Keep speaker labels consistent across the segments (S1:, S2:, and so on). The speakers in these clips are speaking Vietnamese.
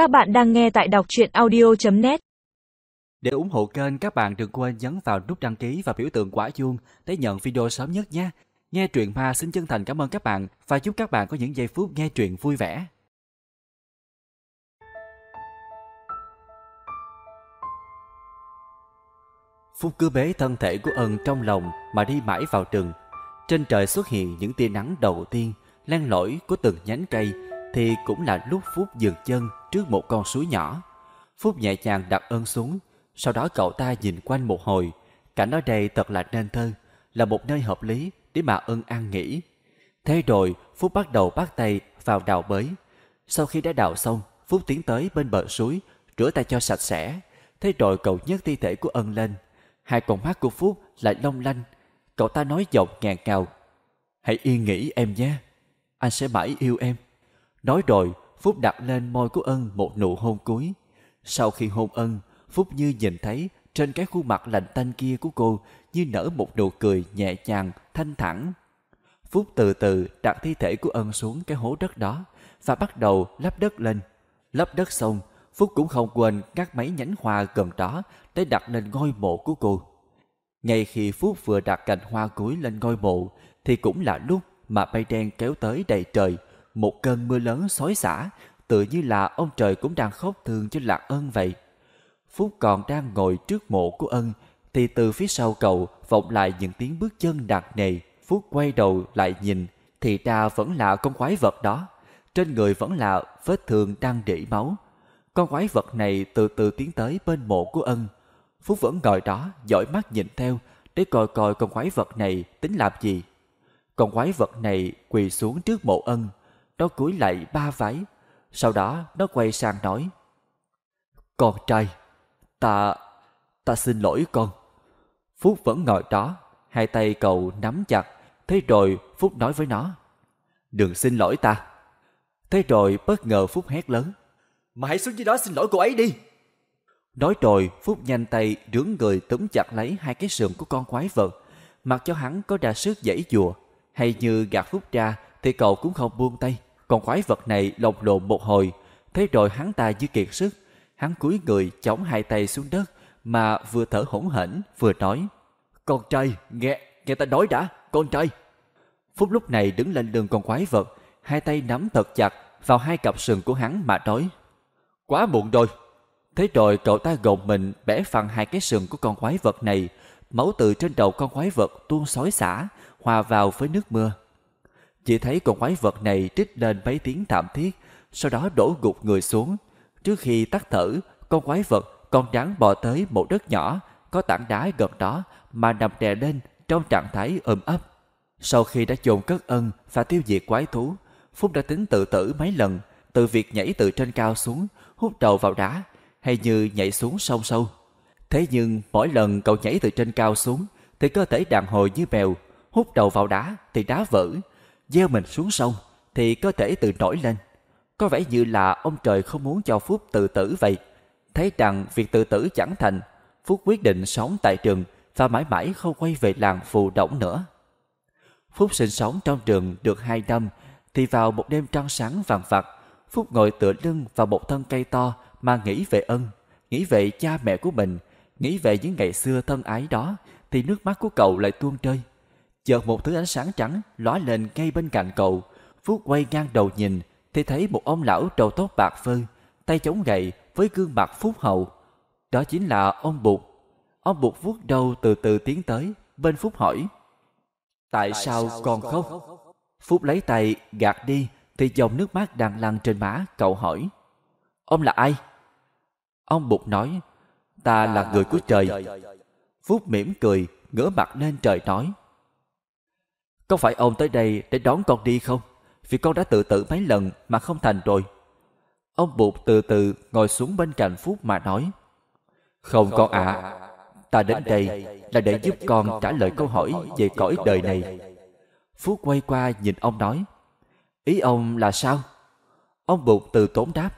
S1: Các bạn đang nghe tại đọc chuyện audio.net
S2: Để ủng hộ kênh, các bạn đừng quên nhấn vào nút đăng ký và biểu tượng quả chuông để nhận video sớm nhất nhé. Nghe truyện ma xin chân thành cảm ơn các bạn và chúc các bạn có những giây phút nghe truyện vui vẻ. Phúc cứ bế thân thể của ân trong lòng mà đi mãi vào rừng. Trên trời xuất hiện những tia nắng đầu tiên, len lỏi của từng nhánh cây thì cũng là lúc Phúc dừng chân trước một con suối nhỏ. Phúc nhẹ nhàng đặt ân xuống, sau đó cậu ta nhìn quanh một hồi. Cảnh ở đây thật là nên thơ, là một nơi hợp lý để mà ân an nghỉ. Thế rồi Phúc bắt đầu bắt tay vào đào bới. Sau khi đã đào xong, Phúc tiến tới bên bờ suối, rửa tay cho sạch sẽ. Thế rồi cậu nhấc thi thể của ân lên. Hai con mắt của Phúc lại long lanh. Cậu ta nói giọng ngàn ngào. Hãy yên nghỉ em nhé. Anh sẽ mãi yêu em. Nói rồi, Phúc đặt lên môi của Ân một nụ hôn cuối. Sau khi hôn Ân, Phúc như nhìn thấy trên cái khuôn mặt lạnh tanh kia của cô như nở một nụ cười nhẹ nhàng, thanh thản. Phúc từ từ đặt thi thể của Ân xuống cái hố đất đó và bắt đầu lắp đất lên. Lắp đất xong, Phúc cũng không quên các mấy nhánh hoa gần đó để đặt lên ngôi mộ của cô. Ngay khi Phúc vừa đặt cành hoa cuối lên ngôi mộ thì cũng là lúc mà bay đen kéo tới đầy trời, một cơn mưa lớn xối xả, tự như là ông trời cũng đang khóc thương cho Lạc Ân vậy. Phúc còn đang ngồi trước mộ của Ân, thì từ phía sau cậu vọng lại những tiếng bước chân nặng nề. Phúc quay đầu lại nhìn, thì ra vẫn là con quái vật đó. Trên người vẫn là vết thương đang để máu. Con quái vật này từ từ tiến tới bên mộ của Ân. Phúc vẫn ngồi đó, dõi mắt nhìn theo, để coi coi con quái vật này tính làm gì. Con quái vật này quỳ xuống trước mộ Ân, nó cúi lại ba vái. Sau đó nó quay sang nói. Con trai, ta, ta xin lỗi con. Phúc vẫn ngồi đó, hai tay cậu nắm chặt. Thế rồi Phúc nói với nó. Đừng xin lỗi ta. Thế rồi bất ngờ Phúc hét lớn. Mà hãy xuống dưới đó xin lỗi cô ấy đi. Nói rồi Phúc nhanh tay rướng người túm chặt lấy hai cái sườn của con quái vật. Mặc cho hắn có đà sức dãy dùa. Hay như gạt Phúc ra thì cậu cũng không buông tay. Con quái vật này lồng lộn một hồi, thế rồi hắn ta dư kiệt sức, hắn cúi người chống hai tay xuống đất mà vừa thở hổn hển vừa nói: "Con trai, nghe, nghe ta nói đã, con trai." Phúc lúc này đứng lên đường con quái vật, hai tay nắm thật chặt vào hai cặp sừng của hắn mà nói: "Quá muộn rồi." Thế rồi cậu ta gồng mình bẻ phăng hai cái sừng của con quái vật này, máu từ trên đầu con quái vật tuôn xối xả, hòa vào với nước mưa. Chỉ thấy con quái vật này trích lên mấy tiếng thảm thiết, sau đó đổ gục người xuống. Trước khi tắt thở, con quái vật con rắn bò tới một đất nhỏ, có tảng đá gần đó mà nằm đè lên trong trạng thái ôm ấp. Sau khi đã chôn cất ân và tiêu diệt quái thú, Phúc đã tính tự tử mấy lần, từ việc nhảy từ trên cao xuống, hút đầu vào đá, hay như nhảy xuống sông sâu. Thế nhưng mỗi lần cậu nhảy từ trên cao xuống, thì cơ thể đàn hồi như bèo, hút đầu vào đá thì đá vỡ, gieo mình xuống sông thì cơ thể tự nổi lên. Có vẻ như là ông trời không muốn cho Phúc tự tử vậy. Thấy rằng việc tự tử chẳng thành, Phúc quyết định sống tại trường và mãi mãi không quay về làng phù động nữa. Phúc sinh sống trong trường được hai năm thì vào một đêm trăng sáng vàng vặt, Phúc ngồi tựa lưng vào một thân cây to mà nghĩ về ân, nghĩ về cha mẹ của mình, nghĩ về những ngày xưa thân ái đó thì nước mắt của cậu lại tuôn rơi. Chợt một thứ ánh sáng trắng lóe lên ngay bên cạnh cậu. Phúc quay ngang đầu nhìn thì thấy một ông lão đầu tóc bạc phơ, tay chống gậy với gương mặt phúc hậu. Đó chính là ông Bụt. Ông Bụt vuốt đầu từ từ tiến tới, bên Phúc hỏi. Tại, Tại sao, sao con khóc? khóc? Phúc lấy tay gạt đi thì dòng nước mắt đang lăn trên má cậu hỏi. Ông là ai? Ông Bụt nói, ta là người của trời. Phúc mỉm cười, ngửa mặt lên trời nói. Có phải ông tới đây để đón con đi không? Vì con đã tự tử mấy lần mà không thành rồi. Ông Bụt từ từ ngồi xuống bên cạnh Phúc mà nói. Không con ạ, à, ta đến đây là để giúp con trả lời câu hỏi về cõi đời này. Phúc quay qua nhìn ông nói. Ý ông là sao? Ông Bụt từ tốn đáp.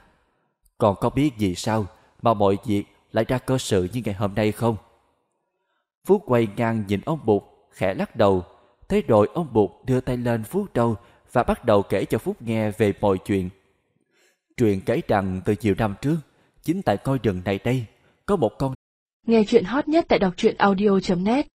S2: Còn có biết gì sao mà mọi việc lại ra cơ sự như ngày hôm nay không? Phúc quay ngang nhìn ông Bụt, khẽ lắc đầu Thế rồi ông Bụt đưa tay lên vuốt đầu và bắt đầu kể cho Phúc nghe về mọi chuyện. Truyền kể rằng từ nhiều năm trước, chính tại coi rừng này đây, có một con
S3: Nghe chuyện hot nhất tại đọc truyện audio.net